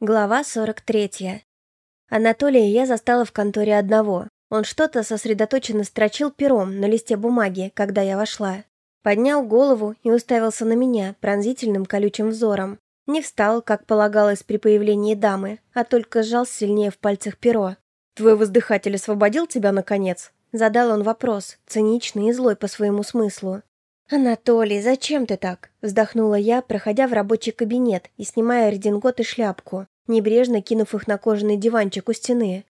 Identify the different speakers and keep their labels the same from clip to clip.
Speaker 1: Глава 43. Анатолия я застала в конторе одного. Он что-то сосредоточенно строчил пером на листе бумаги, когда я вошла. Поднял голову и уставился на меня пронзительным колючим взором. Не встал, как полагалось при появлении дамы, а только сжал сильнее в пальцах перо. «Твой воздыхатель освободил тебя, наконец?» Задал он вопрос, циничный и злой по своему смыслу. «Анатолий, зачем ты так?» – вздохнула я, проходя в рабочий кабинет и снимая редингот и шляпку, небрежно кинув их на кожаный диванчик у стены.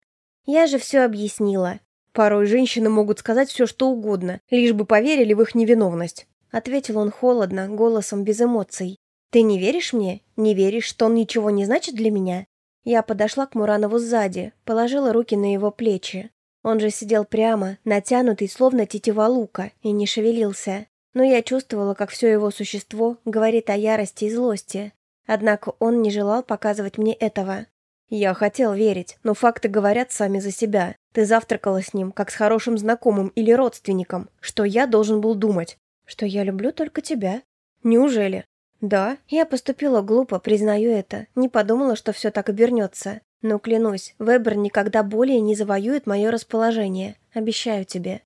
Speaker 1: «Я же все объяснила. Порой женщины могут сказать все, что угодно, лишь бы поверили в их невиновность», – ответил он холодно, голосом без эмоций. «Ты не веришь мне? Не веришь, что он ничего не значит для меня?» Я подошла к Муранову сзади, положила руки на его плечи. Он же сидел прямо, натянутый, словно тетива лука, и не шевелился но я чувствовала, как все его существо говорит о ярости и злости. Однако он не желал показывать мне этого. Я хотел верить, но факты говорят сами за себя. Ты завтракала с ним, как с хорошим знакомым или родственником. Что я должен был думать? Что я люблю только тебя. Неужели? Да, я поступила глупо, признаю это. Не подумала, что все так обернется. Но клянусь, Вебер никогда более не завоюет мое расположение. Обещаю тебе.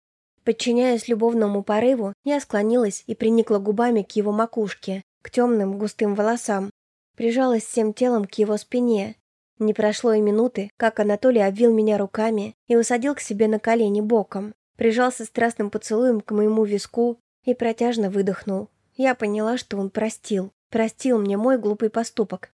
Speaker 1: Подчиняясь любовному порыву, я склонилась и приникла губами к его макушке, к темным густым волосам. Прижалась всем телом к его спине. Не прошло и минуты, как Анатолий обвил меня руками и усадил к себе на колени боком. Прижался страстным поцелуем к моему виску и протяжно выдохнул. Я поняла, что он простил. Простил мне мой глупый поступок.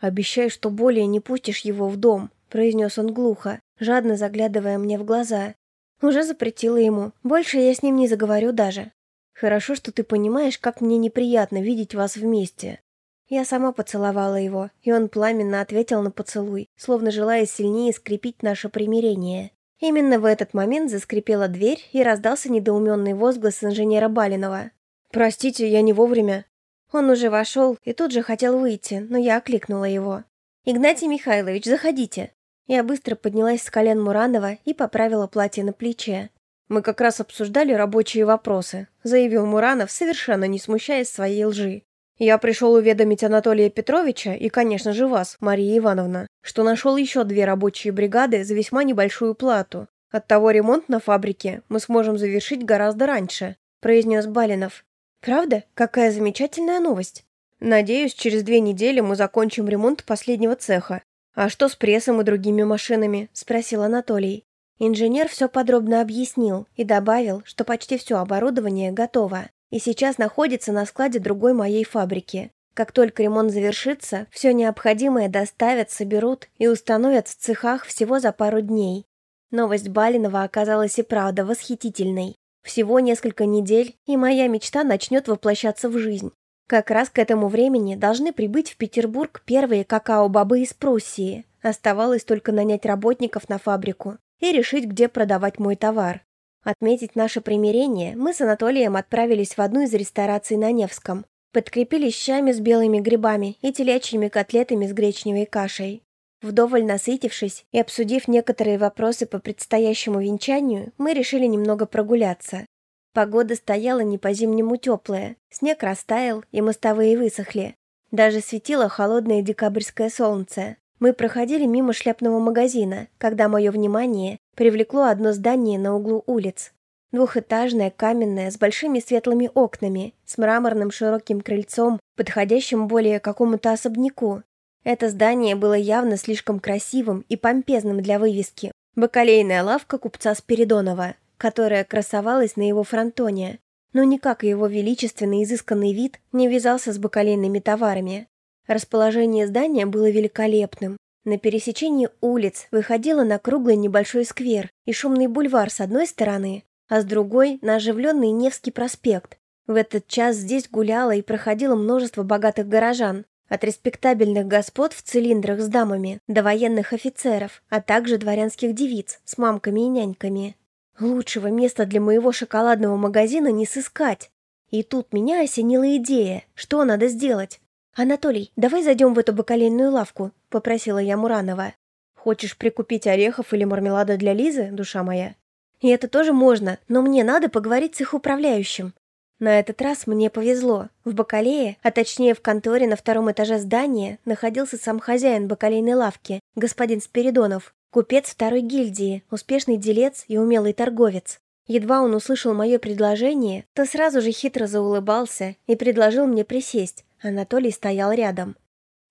Speaker 1: «Обещай, что более не пустишь его в дом», — произнес он глухо, жадно заглядывая мне в глаза. Уже запретила ему. Больше я с ним не заговорю даже. Хорошо, что ты понимаешь, как мне неприятно видеть вас вместе. Я сама поцеловала его, и он пламенно ответил на поцелуй, словно желая сильнее скрепить наше примирение. Именно в этот момент заскрипела дверь и раздался недоуменный возглас инженера Балинова. «Простите, я не вовремя». Он уже вошел и тут же хотел выйти, но я окликнула его. «Игнатий Михайлович, заходите». Я быстро поднялась с колен Муранова и поправила платье на плече. «Мы как раз обсуждали рабочие вопросы», — заявил Муранов, совершенно не смущаясь своей лжи. «Я пришел уведомить Анатолия Петровича и, конечно же, вас, Мария Ивановна, что нашел еще две рабочие бригады за весьма небольшую плату. Оттого ремонт на фабрике мы сможем завершить гораздо раньше», — произнес Балинов. «Правда? Какая замечательная новость!» «Надеюсь, через две недели мы закончим ремонт последнего цеха «А что с прессом и другими машинами?» – спросил Анатолий. Инженер все подробно объяснил и добавил, что почти все оборудование готово и сейчас находится на складе другой моей фабрики. Как только ремонт завершится, все необходимое доставят, соберут и установят в цехах всего за пару дней. Новость Балинова оказалась и правда восхитительной. Всего несколько недель, и моя мечта начнет воплощаться в жизнь. Как раз к этому времени должны прибыть в Петербург первые какао-бобы из Пруссии. Оставалось только нанять работников на фабрику и решить, где продавать мой товар. Отметить наше примирение мы с Анатолием отправились в одну из рестораций на Невском. Подкрепились щами с белыми грибами и телячьими котлетами с гречневой кашей. Вдоволь насытившись и обсудив некоторые вопросы по предстоящему венчанию, мы решили немного прогуляться. Погода стояла не по-зимнему теплая, снег растаял, и мостовые высохли. Даже светило холодное декабрьское солнце. Мы проходили мимо шляпного магазина, когда мое внимание привлекло одно здание на углу улиц. Двухэтажное, каменное, с большими светлыми окнами, с мраморным широким крыльцом, подходящим более какому-то особняку. Это здание было явно слишком красивым и помпезным для вывески. Бакалейная лавка купца Спиридонова, которая красовалась на его фронтоне, но никак его величественный изысканный вид не вязался с бакалейными товарами. Расположение здания было великолепным. На пересечении улиц выходило на круглый небольшой сквер и шумный бульвар с одной стороны, а с другой – на оживленный Невский проспект. В этот час здесь гуляло и проходило множество богатых горожан, от респектабельных господ в цилиндрах с дамами до военных офицеров, а также дворянских девиц с мамками и няньками. Лучшего места для моего шоколадного магазина не сыскать. И тут меня осенила идея, что надо сделать. «Анатолий, давай зайдем в эту бакалейную лавку», — попросила я Муранова. «Хочешь прикупить орехов или мармелада для Лизы, душа моя?» «И это тоже можно, но мне надо поговорить с их управляющим». На этот раз мне повезло. В Бакалее, а точнее в конторе на втором этаже здания, находился сам хозяин бакалейной лавки, господин Спиридонов, купец второй гильдии, успешный делец и умелый торговец. Едва он услышал мое предложение, то сразу же хитро заулыбался и предложил мне присесть. Анатолий стоял рядом.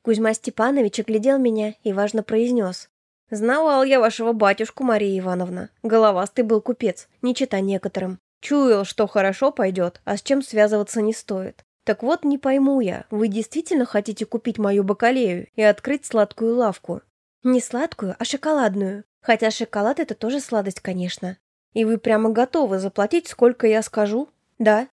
Speaker 1: Кузьма Степанович оглядел меня и важно произнес. «Знавал я вашего батюшку, Мария Ивановна. Головастый был купец, не чита некоторым. Чуял, что хорошо пойдет, а с чем связываться не стоит. Так вот, не пойму я, вы действительно хотите купить мою бакалею и открыть сладкую лавку? Не сладкую, а шоколадную. Хотя шоколад это тоже сладость, конечно. И вы прямо готовы заплатить, сколько я скажу? Да.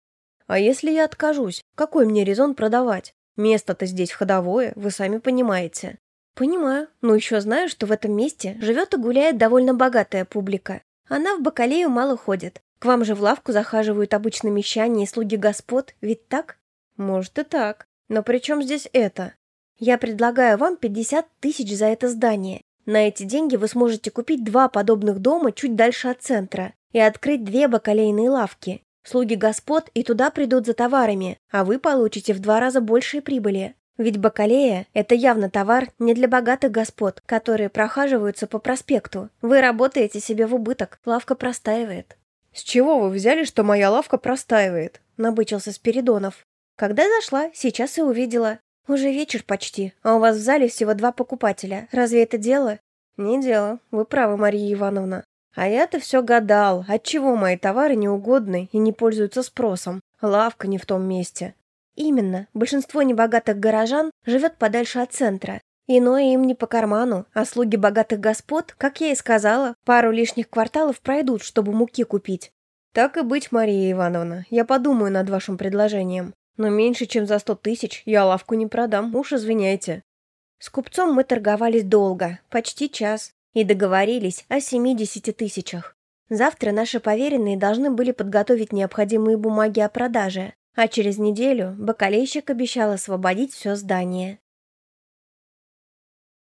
Speaker 1: А если я откажусь, какой мне резон продавать? Место-то здесь ходовое, вы сами понимаете. Понимаю, но еще знаю, что в этом месте живет и гуляет довольно богатая публика. Она в бакалею мало ходит, к вам же в лавку захаживают обычно мещане и слуги господ, ведь так? Может и так. Но при чем здесь это? Я предлагаю вам 50 тысяч за это здание. На эти деньги вы сможете купить два подобных дома чуть дальше от центра и открыть две бакалейные лавки. Слуги господ и туда придут за товарами, а вы получите в два раза большие прибыли. Ведь бакалея – это явно товар не для богатых господ, которые прохаживаются по проспекту. Вы работаете себе в убыток, лавка простаивает.
Speaker 2: «С чего вы взяли, что моя лавка простаивает?» — набычился Спиридонов.
Speaker 1: «Когда зашла, сейчас и увидела. Уже вечер почти, а у вас в зале всего два покупателя. Разве это дело?»
Speaker 2: «Не дело. Вы правы, Мария Ивановна. А я-то все гадал, отчего мои товары неугодны и не пользуются спросом. Лавка не в том месте».
Speaker 1: «Именно. Большинство небогатых горожан живет подальше от центра. Иное им не по карману, а слуги богатых господ, как я и сказала, пару лишних кварталов пройдут, чтобы муки купить.
Speaker 2: Так и быть, Мария Ивановна, я подумаю над вашим предложением. Но меньше, чем за сто тысяч, я лавку не продам, уж извиняйте.
Speaker 1: С купцом мы торговались долго, почти час, и договорились о 70 тысячах. Завтра наши поверенные должны были подготовить необходимые бумаги о продаже, а через неделю бакалейщик обещал освободить все здание.